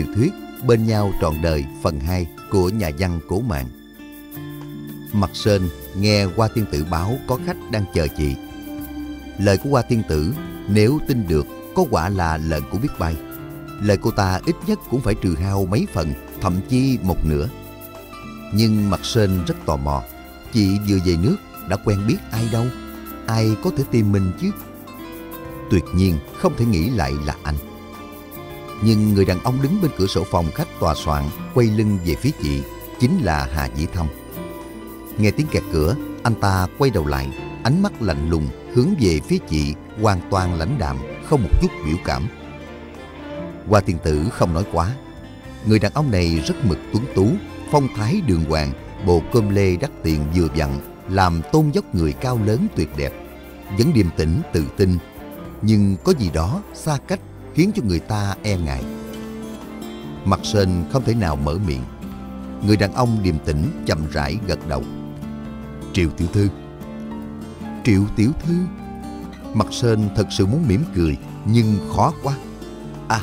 tiểu thuyết Bên nhau trọn đời phần 2 của nhà văn Cố Mạng. Mặt Sơn nghe qua Tiên Tử báo có khách đang chờ chị. Lời của qua Tiên Tử nếu tin được có quả là lợn của biết bay. Lời cô ta ít nhất cũng phải trừ hao mấy phần, thậm chí một nửa. Nhưng Mặt Sơn rất tò mò. Chị vừa về nước đã quen biết ai đâu. Ai có thể tìm mình chứ? Tuyệt nhiên không thể nghĩ lại là anh. Nhưng người đàn ông đứng bên cửa sổ phòng khách tòa soạn quay lưng về phía chị chính là Hà Dĩ Thâm. Nghe tiếng kẹt cửa, anh ta quay đầu lại, ánh mắt lạnh lùng hướng về phía chị hoàn toàn lãnh đạm, không một chút biểu cảm. Hoa tiên tử không nói quá. Người đàn ông này rất mực tuấn tú, phong thái đường hoàng, bộ cơm lê đắt tiền vừa vặn, làm tôn dốc người cao lớn tuyệt đẹp. Vẫn điềm tĩnh, tự tin, nhưng có gì đó xa cách khiến cho người ta e ngại. Mặt Sên không thể nào mở miệng. Người đàn ông điềm tĩnh chậm rãi gật đầu. Triệu tiểu thư. Triệu tiểu thư. Mặt Sên thật sự muốn mỉm cười nhưng khó quá. À,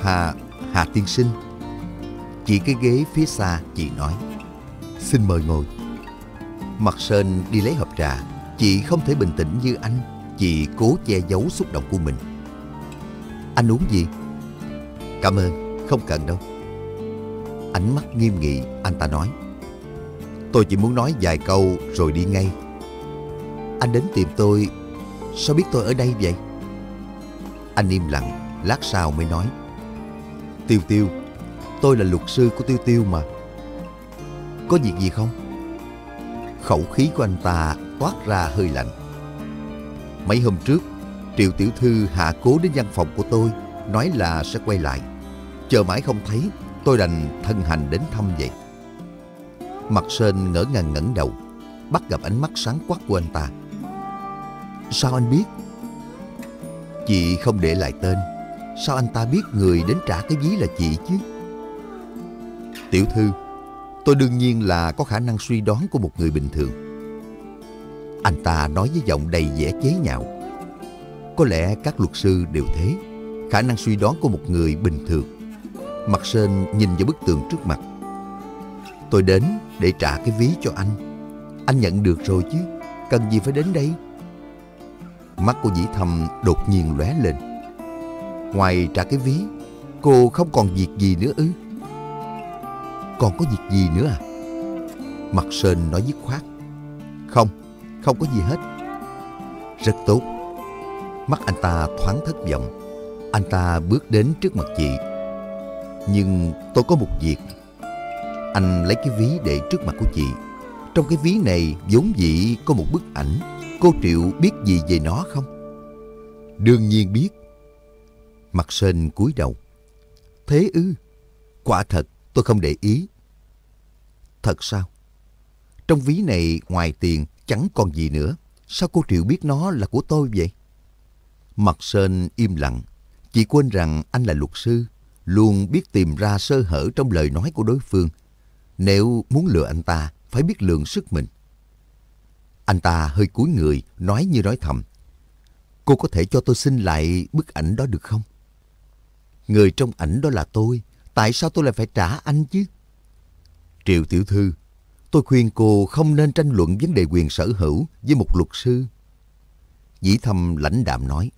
Hà, Hà tiên sinh. Chỉ cái ghế phía xa chị nói. Xin mời ngồi. Mặt Sên đi lấy hộp trà. Chị không thể bình tĩnh như anh. Chị cố che giấu xúc động của mình. Anh uống gì? Cảm ơn, không cần đâu. Ánh mắt nghiêm nghị, anh ta nói. Tôi chỉ muốn nói vài câu rồi đi ngay. Anh đến tìm tôi, sao biết tôi ở đây vậy? Anh im lặng, lát sau mới nói. Tiêu Tiêu, tôi là luật sư của Tiêu Tiêu mà. Có việc gì không? Khẩu khí của anh ta toát ra hơi lạnh. Mấy hôm trước, Triệu Tiểu Thư hạ cố đến văn phòng của tôi, nói là sẽ quay lại. Chờ mãi không thấy, tôi đành thân hành đến thăm vậy. Mặt Sơn ngỡ ngàng ngẩng đầu, bắt gặp ánh mắt sáng quắc của anh ta. Sao anh biết? Chị không để lại tên, sao anh ta biết người đến trả cái ví là chị chứ? Tiểu thư, tôi đương nhiên là có khả năng suy đoán của một người bình thường. Anh ta nói với giọng đầy vẻ chế nhạo. Có lẽ các luật sư đều thế, khả năng suy đoán của một người bình thường. Mặt Sơn nhìn vào bức tường trước mặt. Tôi đến để trả cái ví cho anh. Anh nhận được rồi chứ, cần gì phải đến đây? Mắt của dĩ thầm đột nhiên lóe lên. Ngoài trả cái ví, cô không còn việc gì nữa ư? Còn có việc gì nữa à? Mặt Sơn nói dứt khoát. Không, không có gì hết. Rất tốt. Mắt anh ta thoáng thất vọng. Anh ta bước đến trước mặt chị. Nhưng tôi có một việc. Anh lấy cái ví để trước mặt của chị. Trong cái ví này vốn dĩ có một bức ảnh. Cô Triệu biết gì về nó không? Đương nhiên biết. Mặt sên cúi đầu. Thế ư? Quả thật, tôi không để ý. Thật sao? Trong ví này ngoài tiền chẳng còn gì nữa. Sao cô Triệu biết nó là của tôi vậy? Mặt Sơn im lặng. Chỉ quên rằng anh là luật sư, luôn biết tìm ra sơ hở trong lời nói của đối phương. Nếu muốn lừa anh ta, phải biết lượng sức mình. Anh ta hơi cúi người, nói như nói thầm. Cô có thể cho tôi xin lại bức ảnh đó được không? Người trong ảnh đó là tôi, tại sao tôi lại phải trả anh chứ? Triệu tiểu thư, tôi khuyên cô không nên tranh luận vấn đề quyền sở hữu với một luật sư. Dĩ thâm lãnh đạm nói.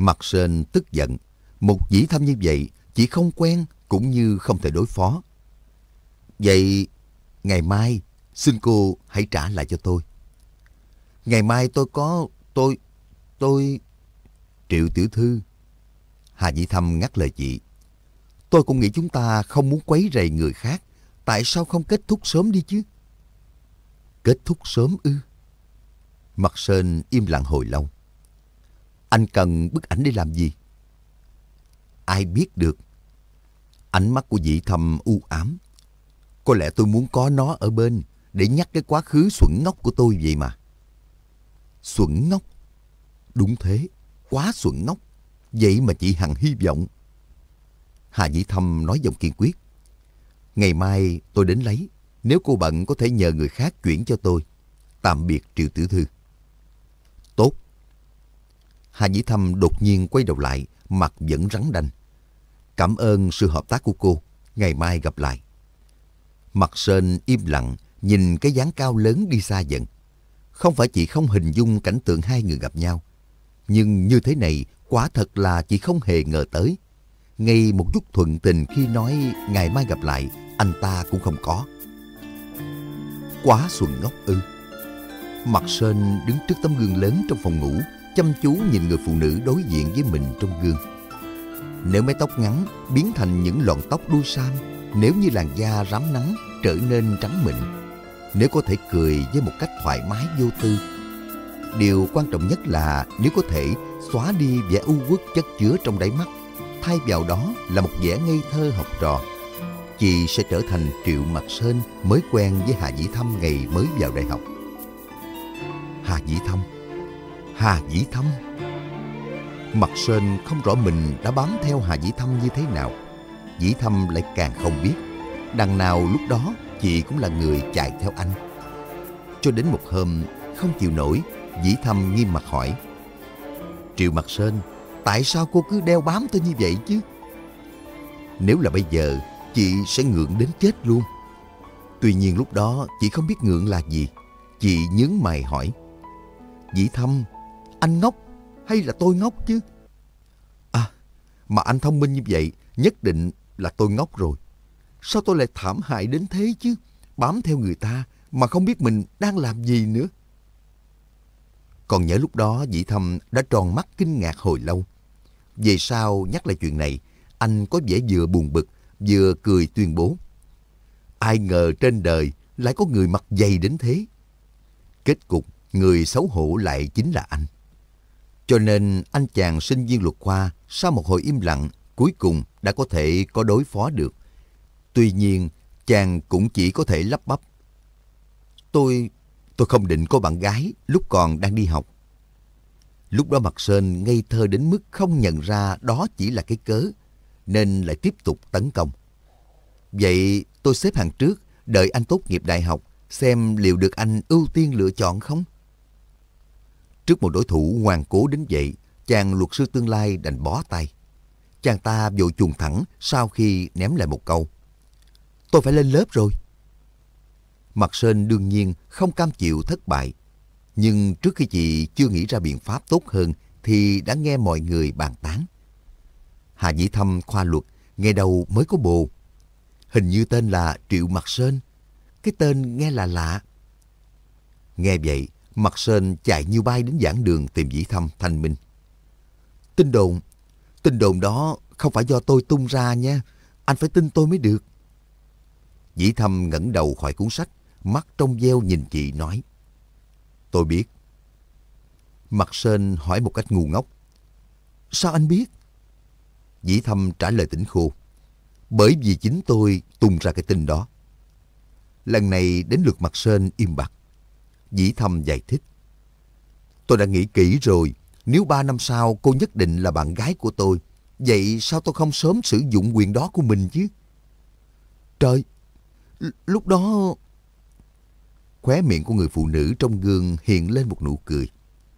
Mặt sên tức giận. Một dĩ thâm như vậy, chỉ không quen cũng như không thể đối phó. Vậy ngày mai, xin cô hãy trả lại cho tôi. Ngày mai tôi có... tôi... tôi... Triệu tiểu thư. Hà Dĩ Thâm ngắt lời chị. Tôi cũng nghĩ chúng ta không muốn quấy rầy người khác. Tại sao không kết thúc sớm đi chứ? Kết thúc sớm ư? Mặt Sơn im lặng hồi lâu. Anh cần bức ảnh để làm gì? Ai biết được? Ánh mắt của dị thầm u ám. Có lẽ tôi muốn có nó ở bên để nhắc cái quá khứ xuẩn ngốc của tôi vậy mà. Xuẩn ngốc? Đúng thế, quá xuẩn ngốc. Vậy mà chị Hằng hy vọng. Hà Dĩ Thâm nói giọng kiên quyết. Ngày mai tôi đến lấy. Nếu cô bận có thể nhờ người khác chuyển cho tôi. Tạm biệt Triệu Tử Thư. Hà Dĩ Thâm đột nhiên quay đầu lại, mặt vẫn rắn đanh. Cảm ơn sự hợp tác của cô. Ngày mai gặp lại. Mặt Sơn im lặng, nhìn cái dáng cao lớn đi xa dần. Không phải chị không hình dung cảnh tượng hai người gặp nhau. Nhưng như thế này, quả thật là chị không hề ngờ tới. Ngay một chút thuận tình khi nói ngày mai gặp lại, anh ta cũng không có. Quá xuân ngốc ư. Mặt Sơn đứng trước tấm gương lớn trong phòng ngủ, chăm chú nhìn người phụ nữ đối diện với mình trong gương. Nếu mái tóc ngắn biến thành những lọn tóc đuôi sam, nếu như làn da rám nắng trở nên trắng mịn, nếu có thể cười với một cách thoải mái vô tư. Điều quan trọng nhất là nếu có thể xóa đi vẻ u uất chất chứa trong đáy mắt, thay vào đó là một vẻ ngây thơ học trò. Chị sẽ trở thành Triệu Mặt Sơn mới quen với Hà Dĩ Thâm ngày mới vào đại học. Hà Dĩ Thâm Hà Dĩ Thâm Mặt Sơn không rõ mình đã bám theo Hà Dĩ Thâm như thế nào. Dĩ Thâm lại càng không biết. Đằng nào lúc đó chị cũng là người chạy theo anh. Cho đến một hôm không chịu nổi, Dĩ Thâm nghiêm mặt hỏi. Triệu Mặt Sơn, tại sao cô cứ đeo bám tôi như vậy chứ? Nếu là bây giờ, chị sẽ ngượng đến chết luôn. Tuy nhiên lúc đó chị không biết ngượng là gì. Chị nhướng mày hỏi. Dĩ Thâm, anh ngốc hay là tôi ngốc chứ? À, mà anh thông minh như vậy, nhất định là tôi ngốc rồi. Sao tôi lại thảm hại đến thế chứ? Bám theo người ta mà không biết mình đang làm gì nữa. Còn nhớ lúc đó Dĩ Thâm đã tròn mắt kinh ngạc hồi lâu. Về sau nhắc lại chuyện này, anh có vẻ vừa buồn bực, vừa cười tuyên bố. Ai ngờ trên đời lại có người mặt dày đến thế. Kết cục, người xấu hổ lại chính là anh. Cho nên anh chàng sinh viên luật khoa sau một hồi im lặng cuối cùng đã có thể có đối phó được. Tuy nhiên, chàng cũng chỉ có thể lắp bắp. Tôi, tôi không định có bạn gái lúc còn đang đi học. Lúc đó Mặt Sơn ngây thơ đến mức không nhận ra đó chỉ là cái cớ, nên lại tiếp tục tấn công. Vậy tôi xếp hàng trước, đợi anh tốt nghiệp đại học, xem liệu được anh ưu tiên lựa chọn không? Trước một đối thủ ngoan cố đến vậy, chàng luật sư tương lai đành bó tay. Chàng ta vội chuồn thẳng sau khi ném lại một câu. Tôi phải lên lớp rồi. Mặt Sơn đương nhiên không cam chịu thất bại. Nhưng trước khi chị chưa nghĩ ra biện pháp tốt hơn thì đã nghe mọi người bàn tán. Hà Dĩ Thâm khoa luật, ngày đầu mới có bồ. Hình như tên là Triệu Mặt Sơn. Cái tên nghe là lạ. Nghe vậy, Mặt Sơn chạy như bay đến giảng đường tìm Dĩ Thâm thanh minh. Tin đồn, tin đồn đó không phải do tôi tung ra nha. Anh phải tin tôi mới được. Dĩ Thâm ngẩng đầu khỏi cuốn sách, mắt trong veo nhìn chị nói. Tôi biết. Mặt Sơn hỏi một cách ngu ngốc. Sao anh biết? Dĩ Thâm trả lời tỉnh khô. Bởi vì chính tôi tung ra cái tin đó. Lần này đến lượt Mặt Sơn im bặt. Dĩ Thâm giải thích. Tôi đã nghĩ kỹ rồi, nếu ba năm sau cô nhất định là bạn gái của tôi, vậy sao tôi không sớm sử dụng quyền đó của mình chứ? Trời, lúc đó... Khóe miệng của người phụ nữ trong gương hiện lên một nụ cười.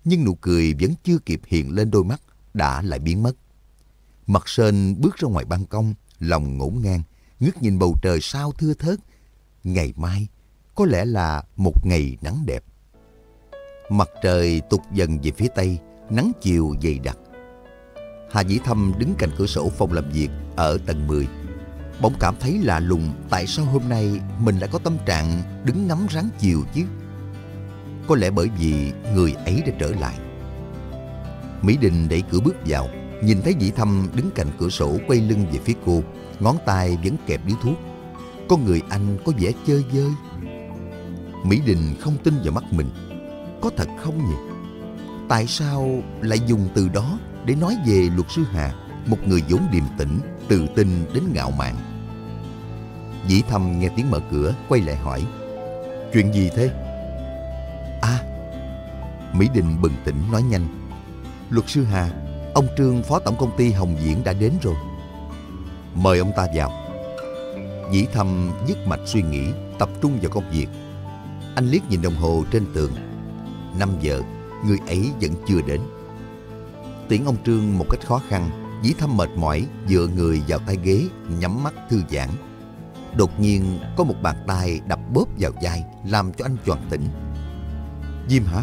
Nhưng nụ cười vẫn chưa kịp hiện lên đôi mắt, đã lại biến mất. Mặt Sơn bước ra ngoài ban công, lòng ngổn ngang, ngước nhìn bầu trời sao thưa thớt. Ngày mai, có lẽ là một ngày nắng đẹp. Mặt trời tụt dần về phía tây, nắng chiều dày đặc. Hà Dĩ Thâm đứng cạnh cửa sổ phòng làm việc ở tầng 10. Bỗng cảm thấy lạ lùng tại sao hôm nay mình lại có tâm trạng đứng ngắm ráng chiều chứ. Có lẽ bởi vì người ấy đã trở lại. Mỹ Đình đẩy cửa bước vào, nhìn thấy Dĩ Thâm đứng cạnh cửa sổ quay lưng về phía cô, ngón tay vẫn kẹp điếu thuốc. Con người anh có vẻ chơi dơi Mỹ Đình không tin vào mắt mình. Có thật không nhỉ? Tại sao lại dùng từ đó để nói về luật sư Hà, một người vốn điềm tĩnh, tự tin đến ngạo mạn? Dĩ thầm nghe tiếng mở cửa, quay lại hỏi. Chuyện gì thế? À, Mỹ Đình bừng tỉnh nói nhanh. Luật sư Hà, ông Trương phó tổng công ty Hồng Diễn đã đến rồi. Mời ông ta vào. Dĩ thầm dứt mạch suy nghĩ, tập trung vào công việc. Anh liếc nhìn đồng hồ trên tường. 5 giờ, người ấy vẫn chưa đến. Tiễn ông Trương một cách khó khăn, Dĩ Thâm mệt mỏi dựa người vào tay ghế nhắm mắt thư giãn. Đột nhiên có một bàn tay đập bóp vào vai làm cho anh choàng tỉnh. Diêm hả?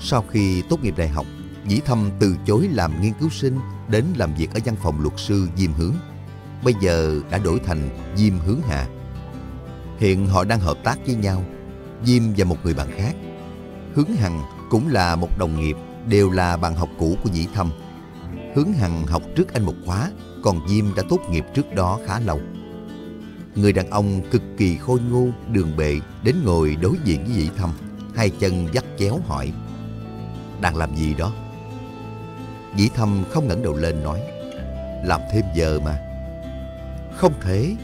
Sau khi tốt nghiệp đại học, Dĩ Thâm từ chối làm nghiên cứu sinh đến làm việc ở văn phòng luật sư Diêm Hướng. Bây giờ đã đổi thành Diêm Hướng Hạ. Hiện họ đang hợp tác với nhau, Diêm và một người bạn khác. Hướng Hằng cũng là một đồng nghiệp, đều là bạn học cũ của Dĩ Thâm. Hướng Hằng học trước anh một khóa, còn Diêm đã tốt nghiệp trước đó khá lâu. Người đàn ông cực kỳ khôi ngô, đường bệ đến ngồi đối diện với Dĩ Thâm, hai chân dắt chéo hỏi. Đang làm gì đó? Dĩ Thâm không ngẩng đầu lên nói. Làm thêm giờ mà. Không thể.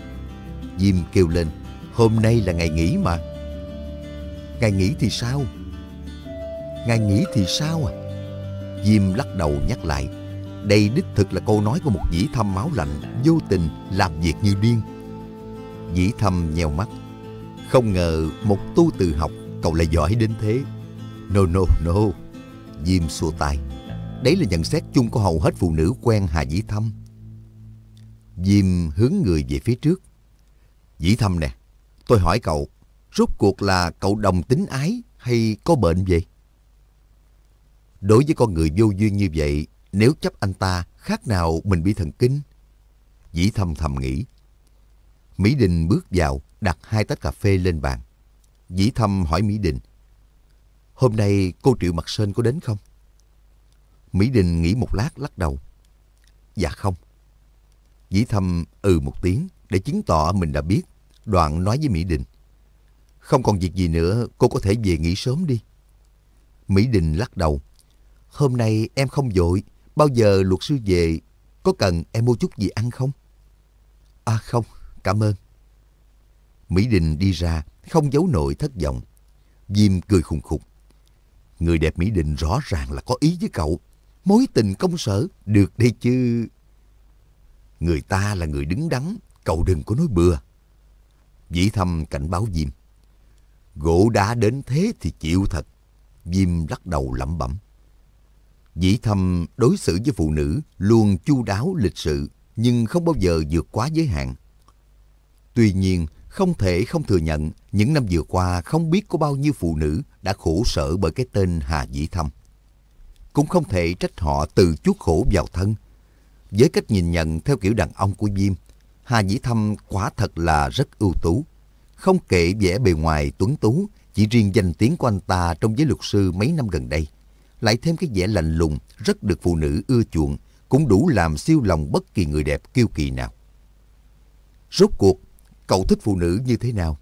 Diêm kêu lên. Hôm nay là ngày nghỉ mà. Ngày nghỉ thì sao? Ngày nghỉ thì sao à? Diêm lắc đầu nhắc lại. Đây đích thực là câu nói của một dĩ thâm máu lạnh, vô tình, làm việc như điên. Dĩ thâm nheo mắt. Không ngờ một tu từ học cậu lại giỏi đến thế. No, no, no. Diêm xua tay. Đấy là nhận xét chung của hầu hết phụ nữ quen Hà Dĩ Thâm. Diêm hướng người về phía trước. Dĩ Thâm nè, tôi hỏi cậu, rốt cuộc là cậu đồng tính ái hay có bệnh vậy? Đối với con người vô duyên như vậy, nếu chấp anh ta, khác nào mình bị thần kinh? Dĩ Thâm thầm nghĩ. Mỹ Đình bước vào, đặt hai tách cà phê lên bàn. Dĩ Thâm hỏi Mỹ Đình. Hôm nay cô Triệu Mặt Sơn có đến không? Mỹ Đình nghĩ một lát lắc đầu. Dạ không. Dĩ Thâm ừ một tiếng để chứng tỏ mình đã biết. Đoạn nói với Mỹ Đình. Không còn việc gì nữa, cô có thể về nghỉ sớm đi. Mỹ Đình lắc đầu. Hôm nay em không vội, bao giờ luật sư về, có cần em mua chút gì ăn không? À không, cảm ơn. Mỹ Đình đi ra, không giấu nổi thất vọng. Diêm cười khùng khục. Người đẹp Mỹ Đình rõ ràng là có ý với cậu. Mối tình công sở được đây chứ. Người ta là người đứng đắn, cậu đừng có nói bừa. Dĩ thâm cảnh báo Diêm. Gỗ đá đến thế thì chịu thật. Diêm lắc đầu lẩm bẩm. Dĩ thâm đối xử với phụ nữ luôn chu đáo lịch sự, nhưng không bao giờ vượt quá giới hạn. Tuy nhiên, không thể không thừa nhận những năm vừa qua không biết có bao nhiêu phụ nữ đã khổ sở bởi cái tên Hà Dĩ Thâm. Cũng không thể trách họ từ chuốc khổ vào thân. Với cách nhìn nhận theo kiểu đàn ông của Diêm, Hà Dĩ Thâm quả thật là rất ưu tú. Không kể vẻ bề ngoài tuấn tú, chỉ riêng danh tiếng của anh ta trong giới luật sư mấy năm gần đây. Lại thêm cái vẻ lạnh lùng, rất được phụ nữ ưa chuộng, cũng đủ làm siêu lòng bất kỳ người đẹp kiêu kỳ nào. Rốt cuộc, cậu thích phụ nữ như thế nào?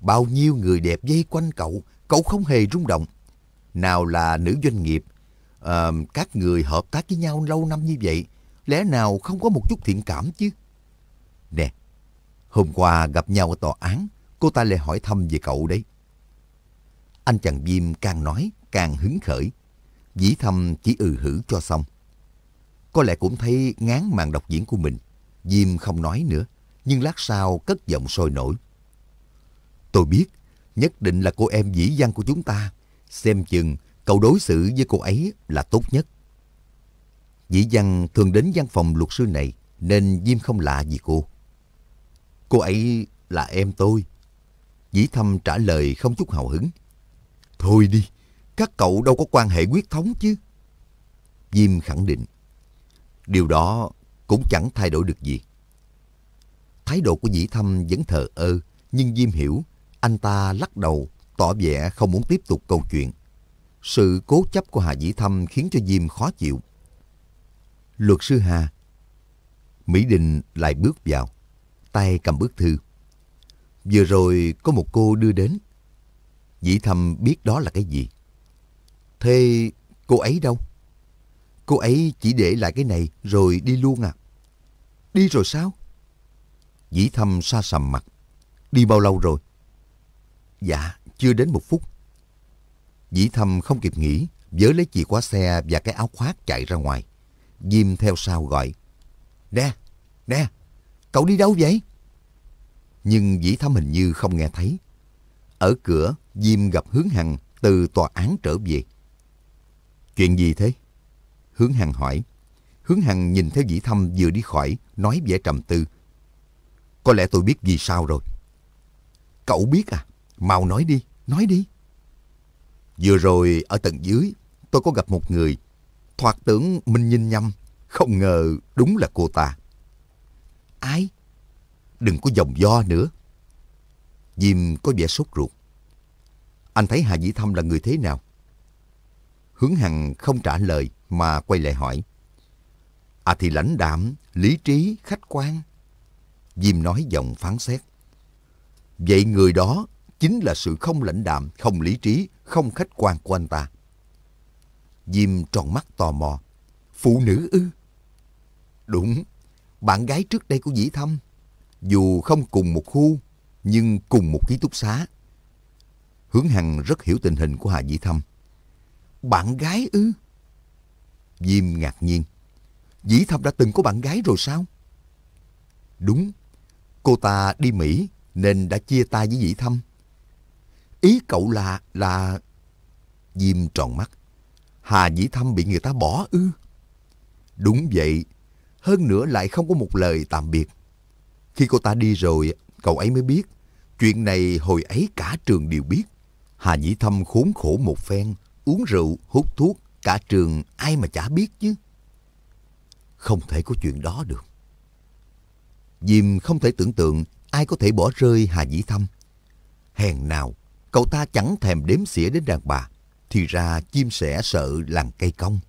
Bao nhiêu người đẹp dây quanh cậu, cậu không hề rung động. Nào là nữ doanh nghiệp, à, các người hợp tác với nhau lâu năm như vậy, lẽ nào không có một chút thiện cảm chứ? Nè, hôm qua gặp nhau ở tòa án, cô ta lại hỏi thăm về cậu đấy. Anh chàng Diêm càng nói càng hứng khởi. Dĩ thâm chỉ ừ hử cho xong. Có lẽ cũng thấy ngán màn đọc diễn của mình. Diêm không nói nữa, nhưng lát sau cất giọng sôi nổi. Tôi biết, nhất định là cô em dĩ văn của chúng ta. Xem chừng cậu đối xử với cô ấy là tốt nhất. Dĩ văn thường đến văn phòng luật sư này nên Diêm không lạ gì cô. Cô ấy là em tôi. Dĩ thâm trả lời không chút hào hứng. Thôi đi, các cậu đâu có quan hệ quyết thống chứ. Diêm khẳng định. Điều đó cũng chẳng thay đổi được gì. Thái độ của Dĩ Thâm vẫn thờ ơ, nhưng Diêm hiểu, anh ta lắc đầu, tỏ vẻ không muốn tiếp tục câu chuyện. Sự cố chấp của Hà Dĩ Thâm khiến cho Diêm khó chịu. Luật sư Hà. Mỹ Đình lại bước vào, tay cầm bức thư. Vừa rồi có một cô đưa đến. Dĩ Thâm biết đó là cái gì. Thế cô ấy đâu? Cô ấy chỉ để lại cái này rồi đi luôn à? Đi rồi sao? Dĩ Thâm xa sầm mặt. Đi bao lâu rồi? Dạ, chưa đến một phút. Dĩ Thâm không kịp nghĩ, vớ lấy chìa khóa xe và cái áo khoác chạy ra ngoài. Diêm theo sau gọi. Nè, nè, cậu đi đâu vậy? Nhưng Dĩ Thâm hình như không nghe thấy. Ở cửa, Diêm gặp Hướng Hằng từ tòa án trở về. Chuyện gì thế? Hướng Hằng hỏi. Hướng Hằng nhìn theo dĩ thâm vừa đi khỏi, nói vẻ trầm tư. Có lẽ tôi biết vì sao rồi. Cậu biết à? Mau nói đi, nói đi. Vừa rồi ở tầng dưới, tôi có gặp một người. Thoạt tưởng minh nhìn nhầm, không ngờ đúng là cô ta. Ai? Đừng có dòng do nữa. Diêm có vẻ sốt ruột. Anh thấy Hà Dĩ Thâm là người thế nào? Hướng Hằng không trả lời mà quay lại hỏi. À thì lãnh đạm, lý trí, khách quan. Diêm nói giọng phán xét. Vậy người đó chính là sự không lãnh đạm, không lý trí, không khách quan của anh ta. Diêm tròn mắt tò mò. Phụ nữ ư? Đúng, bạn gái trước đây của Dĩ Thâm. Dù không cùng một khu, nhưng cùng một ký túc xá. Hướng Hằng rất hiểu tình hình của Hà Dĩ Thâm. Bạn gái ư? Diêm ngạc nhiên. Dĩ Thâm đã từng có bạn gái rồi sao? Đúng, cô ta đi Mỹ nên đã chia tay với Dĩ Thâm. Ý cậu là, là... Diêm tròn mắt. Hà Dĩ Thâm bị người ta bỏ ư? Đúng vậy, hơn nữa lại không có một lời tạm biệt. Khi cô ta đi rồi, cậu ấy mới biết. Chuyện này hồi ấy cả trường đều biết. Hà Nhĩ Thâm khốn khổ một phen, uống rượu, hút thuốc, cả trường ai mà chả biết chứ. Không thể có chuyện đó được. Diêm không thể tưởng tượng ai có thể bỏ rơi Hà Nhĩ Thâm. Hèn nào, cậu ta chẳng thèm đếm xỉa đến đàn bà, thì ra chim sẻ sợ làng cây cong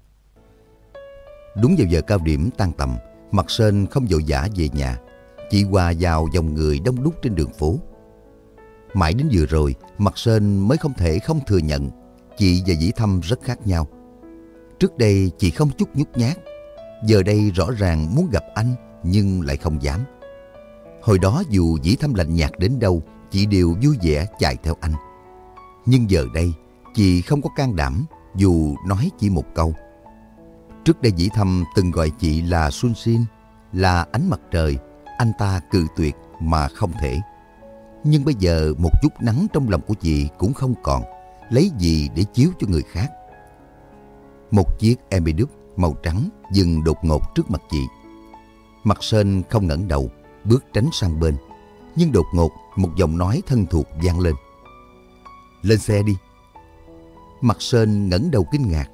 Đúng vào giờ cao điểm tan tầm, Mặt Sên không vội vã về nhà, chỉ hòa vào dòng người đông đúc trên đường phố. Mãi đến vừa rồi, Mặt Sên mới không thể không thừa nhận chị và Dĩ Thâm rất khác nhau. Trước đây chị không chút nhút nhát, giờ đây rõ ràng muốn gặp anh nhưng lại không dám. Hồi đó dù Dĩ Thâm lạnh nhạt đến đâu, chị đều vui vẻ chạy theo anh. Nhưng giờ đây, chị không có can đảm dù nói chỉ một câu. Trước đây Dĩ Thâm từng gọi chị là Xuân Xin, là ánh mặt trời, anh ta cự tuyệt mà không thể. Nhưng bây giờ một chút nắng trong lòng của chị cũng không còn, lấy gì để chiếu cho người khác. Một chiếc Emidus màu trắng dừng đột ngột trước mặt chị. Mặt Sơn không ngẩng đầu, bước tránh sang bên. Nhưng đột ngột một giọng nói thân thuộc vang lên. Lên xe đi. Mặt Sơn ngẩng đầu kinh ngạc.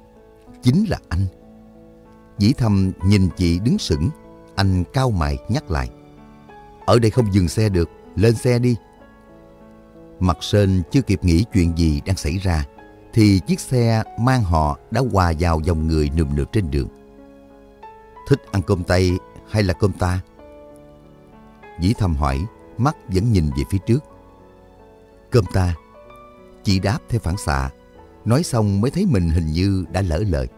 Chính là anh. Dĩ thâm nhìn chị đứng sững. Anh cao mày nhắc lại. Ở đây không dừng xe được. Lên xe đi. Mặt Sơn chưa kịp nghĩ chuyện gì đang xảy ra. Thì chiếc xe mang họ đã hòa vào dòng người nườm nượp trên đường. Thích ăn cơm tây hay là cơm ta? Dĩ thầm hỏi, mắt vẫn nhìn về phía trước. Cơm ta. Chị đáp theo phản xạ, nói xong mới thấy mình hình như đã lỡ lời.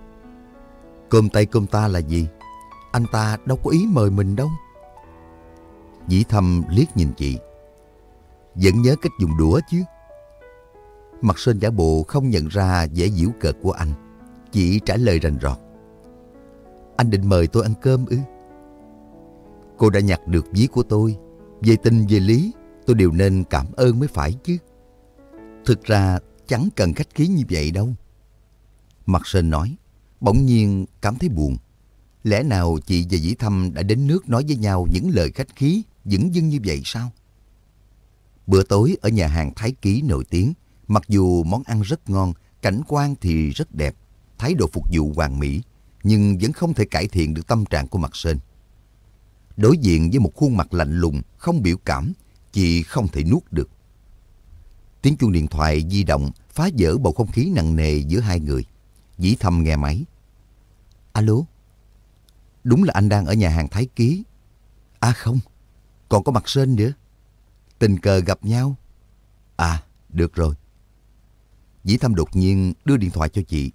Cơm tay cơm ta là gì? Anh ta đâu có ý mời mình đâu. Dĩ thâm liếc nhìn chị. Vẫn nhớ cách dùng đũa chứ. Mặt Sơn giả bộ không nhận ra vẻ giễu cợt của anh. Chị trả lời rành rọt. Anh định mời tôi ăn cơm ư? Cô đã nhặt được ví của tôi. Về tình về lý, tôi đều nên cảm ơn mới phải chứ. Thực ra chẳng cần khách khí như vậy đâu. Mặt Sơn nói, bỗng nhiên cảm thấy buồn. Lẽ nào chị và Dĩ Thâm đã đến nước nói với nhau những lời khách khí dững dưng như vậy sao? Bữa tối ở nhà hàng Thái Ký nổi tiếng, mặc dù món ăn rất ngon, cảnh quan thì rất đẹp, thái độ phục vụ hoàn mỹ, nhưng vẫn không thể cải thiện được tâm trạng của Mặt Sơn. Đối diện với một khuôn mặt lạnh lùng, không biểu cảm, chị không thể nuốt được. Tiếng chuông điện thoại di động phá vỡ bầu không khí nặng nề giữa hai người. Dĩ thầm nghe máy. Alo? Đúng là anh đang ở nhà hàng Thái Ký. À không, còn có mặt sên nữa. Tình cờ gặp nhau. À, được rồi. Dĩ thâm đột nhiên đưa điện thoại cho chị.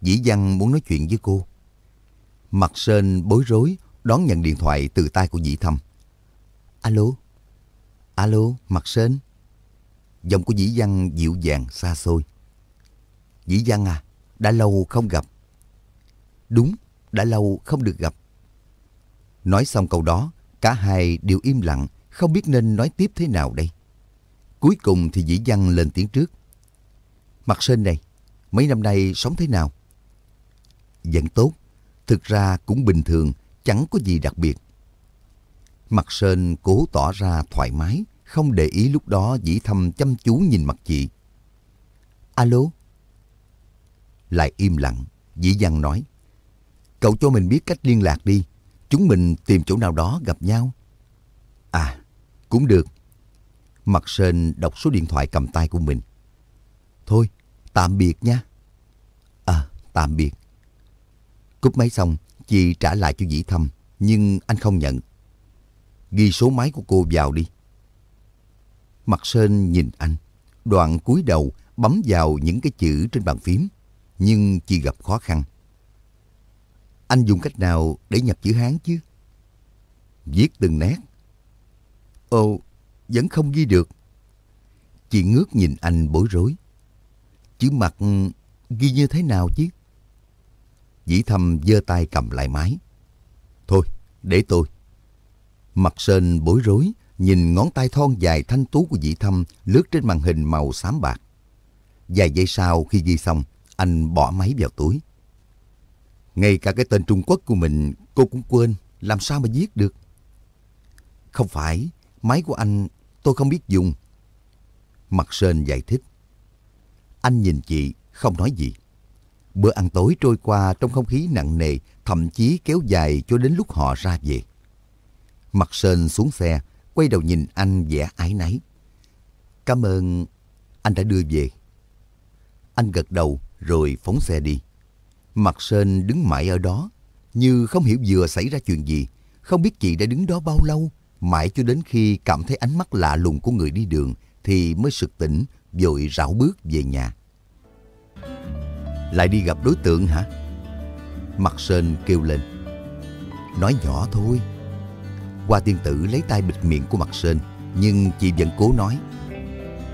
Dĩ văn muốn nói chuyện với cô. Mặt sên bối rối đón nhận điện thoại từ tay của Dĩ Thâm. Alo? Alo, Mặt Sên? Giọng của Dĩ Văn dịu dàng, xa xôi. Dĩ Văn à, đã lâu không gặp. Đúng, đã lâu không được gặp. Nói xong câu đó, cả hai đều im lặng, không biết nên nói tiếp thế nào đây. Cuối cùng thì Dĩ Văn lên tiếng trước. Mặt sơn này, mấy năm nay sống thế nào? Vẫn tốt, Thực ra cũng bình thường, chẳng có gì đặc biệt. Mặt Sơn cố tỏ ra thoải mái, không để ý lúc đó dĩ thâm chăm chú nhìn mặt chị. Alo? Lại im lặng, dĩ văn nói. Cậu cho mình biết cách liên lạc đi. Chúng mình tìm chỗ nào đó gặp nhau. À, cũng được. Mặt Sơn đọc số điện thoại cầm tay của mình. Thôi, tạm biệt nha. À, tạm biệt. Cúp máy xong, chị trả lại cho Dĩ Thâm, nhưng anh không nhận. Ghi số máy của cô vào đi. Mặt Sơn nhìn anh, đoạn cúi đầu bấm vào những cái chữ trên bàn phím, nhưng chị gặp khó khăn. Anh dùng cách nào để nhập chữ Hán chứ? Viết từng nét. Ồ, vẫn không ghi được. Chị ngước nhìn anh bối rối. Chữ mặt ghi như thế nào chứ? Dĩ thầm giơ tay cầm lại máy. Thôi, để tôi. Mặt Sơn bối rối, nhìn ngón tay thon dài thanh tú của dĩ thâm lướt trên màn hình màu xám bạc. Vài giây sau khi ghi xong, anh bỏ máy vào túi. Ngay cả cái tên Trung Quốc của mình cô cũng quên, làm sao mà viết được. Không phải, máy của anh tôi không biết dùng. Mặt Sơn giải thích. Anh nhìn chị, không nói gì. Bữa ăn tối trôi qua trong không khí nặng nề, thậm chí kéo dài cho đến lúc họ ra về. Mặt Sơn xuống xe, quay đầu nhìn anh vẻ ái náy. Cảm ơn anh đã đưa về. Anh gật đầu rồi phóng xe đi. Mặt Sơn đứng mãi ở đó, như không hiểu vừa xảy ra chuyện gì. Không biết chị đã đứng đó bao lâu, mãi cho đến khi cảm thấy ánh mắt lạ lùng của người đi đường thì mới sực tỉnh, vội rảo bước về nhà. Lại đi gặp đối tượng hả? Mặt Sơn kêu lên. Nói nhỏ thôi. Hoa tiên tử lấy tay bịt miệng của Mặt Sơn, nhưng chị vẫn cố nói.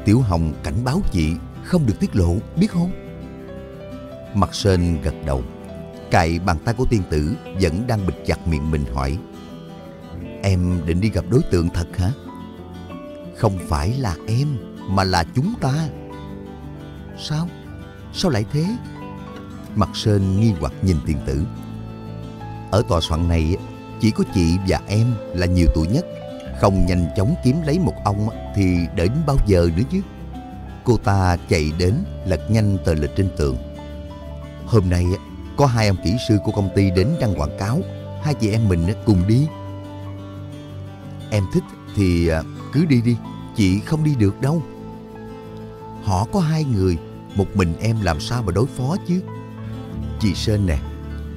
Tiểu Hồng cảnh báo chị không được tiết lộ, biết không? Mặt Sơn gật đầu. Cài bàn tay của tiên tử vẫn đang bịt chặt miệng mình hỏi. Em định đi gặp đối tượng thật hả? Không phải là em, mà là chúng ta. Sao? Sao lại thế? Mặt Sơn nghi hoặc nhìn tiền tử. Ở tòa soạn này, chỉ có chị và em là nhiều tuổi nhất. Không nhanh chóng kiếm lấy một ông thì đến bao giờ nữa chứ? Cô ta chạy đến lật nhanh tờ lịch trên tường. Hôm nay có hai ông kỹ sư của công ty đến đăng quảng cáo. Hai chị em mình cùng đi. Em thích thì à, cứ đi đi, chị không đi được đâu. Họ có hai người, một mình em làm sao mà đối phó chứ? Chị Sơn nè,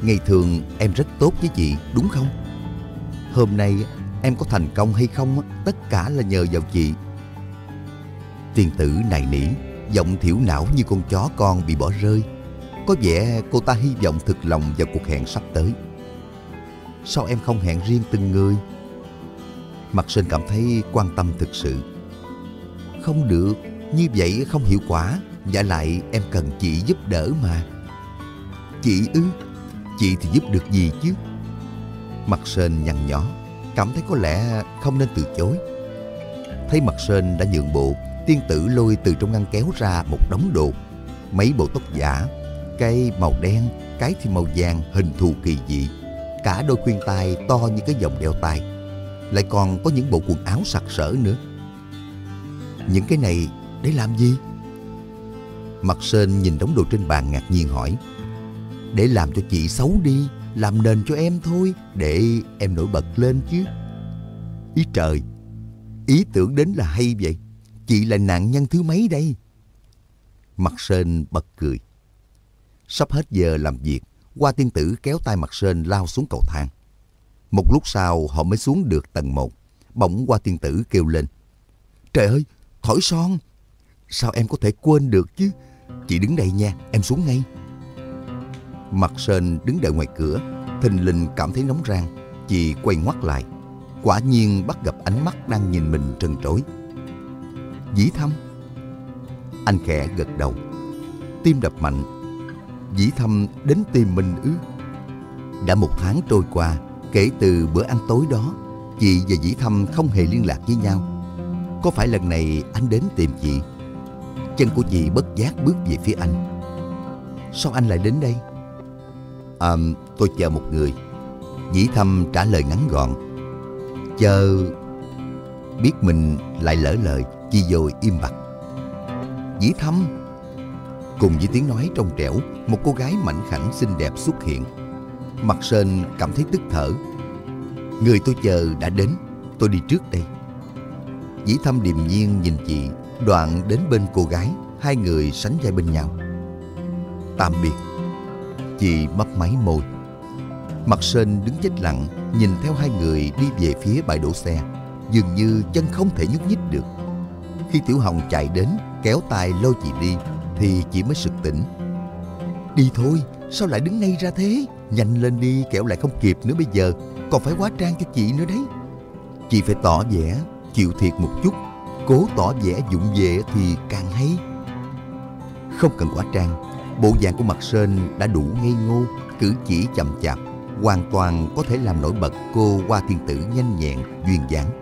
ngày thường em rất tốt với chị, đúng không? Hôm nay em có thành công hay không, tất cả là nhờ vào chị. Tiền tử này nỉ, giọng thiểu não như con chó con bị bỏ rơi. Có vẻ cô ta hy vọng thực lòng vào cuộc hẹn sắp tới. Sao em không hẹn riêng từng người? Mặt sinh cảm thấy quan tâm thực sự. Không được, như vậy không hiệu quả. Và lại em cần chị giúp đỡ mà. Chị ư? Chị thì giúp được gì chứ? Mặt Sên nhăn nhó, cảm thấy có lẽ không nên từ chối. Thấy Mặt Sên đã nhượng bộ, tiên tử lôi từ trong ngăn kéo ra một đống đồ. Mấy bộ tóc giả, cái màu đen, cái thì màu vàng hình thù kỳ dị. Cả đôi khuyên tai to như cái vòng đeo tay. Lại còn có những bộ quần áo sặc sỡ nữa. Những cái này để làm gì? Mặt Sên nhìn đống đồ trên bàn ngạc nhiên hỏi. Để làm cho chị xấu đi, làm nền cho em thôi, để em nổi bật lên chứ. Ý trời, ý tưởng đến là hay vậy. Chị là nạn nhân thứ mấy đây? Mặt Sên bật cười. Sắp hết giờ làm việc, Hoa tiên tử kéo tay Mặt Sơn lao xuống cầu thang. Một lúc sau họ mới xuống được tầng một. Bỗng Hoa tiên tử kêu lên. Trời ơi, thổi son! Sao em có thể quên được chứ? Chị đứng đây nha, em xuống ngay. Mặt Sơn đứng đợi ngoài cửa, thình lình cảm thấy nóng rang. Chị quay ngoắt lại. Quả nhiên bắt gặp ánh mắt đang nhìn mình trần trối. Dĩ thăm. Anh khẽ gật đầu. Tim đập mạnh. Dĩ Thâm đến tìm mình ư. Đã một tháng trôi qua, kể từ bữa ăn tối đó, chị và Dĩ Thâm không hề liên lạc với nhau. Có phải lần này anh đến tìm chị? Chân của chị bất giác bước về phía anh. Sao anh lại đến đây? À, tôi chờ một người. Dĩ thâm trả lời ngắn gọn. Chờ... Biết mình lại lỡ lời, chị dồi im bặt. Dĩ thâm... Cùng với tiếng nói trong trẻo, một cô gái mảnh khảnh xinh đẹp xuất hiện. Mặt Sơn cảm thấy tức thở. Người tôi chờ đã đến, tôi đi trước đây. Dĩ thâm điềm nhiên nhìn chị, đoạn đến bên cô gái, hai người sánh vai bên nhau. Tạm biệt. Chị mấp máy môi. Mặt Sơn đứng chết lặng, nhìn theo hai người đi về phía bãi đổ xe. Dường như chân không thể nhúc nhích được. Khi Tiểu Hồng chạy đến, kéo tay lôi chị đi, thì chị mới sực tỉnh. Đi thôi, sao lại đứng ngay ra thế? Nhanh lên đi, kẻo lại không kịp nữa bây giờ. Còn phải hóa trang cho chị nữa đấy. Chị phải tỏ vẻ, chịu thiệt một chút. Cố tỏ vẻ dụng về thì càng hay. Không cần hóa trang, bộ dạng của mặt Sơn đã đủ ngây ngô, cử chỉ chậm chạp, hoàn toàn có thể làm nổi bật cô qua thiên tử nhanh nhẹn, duyên dáng.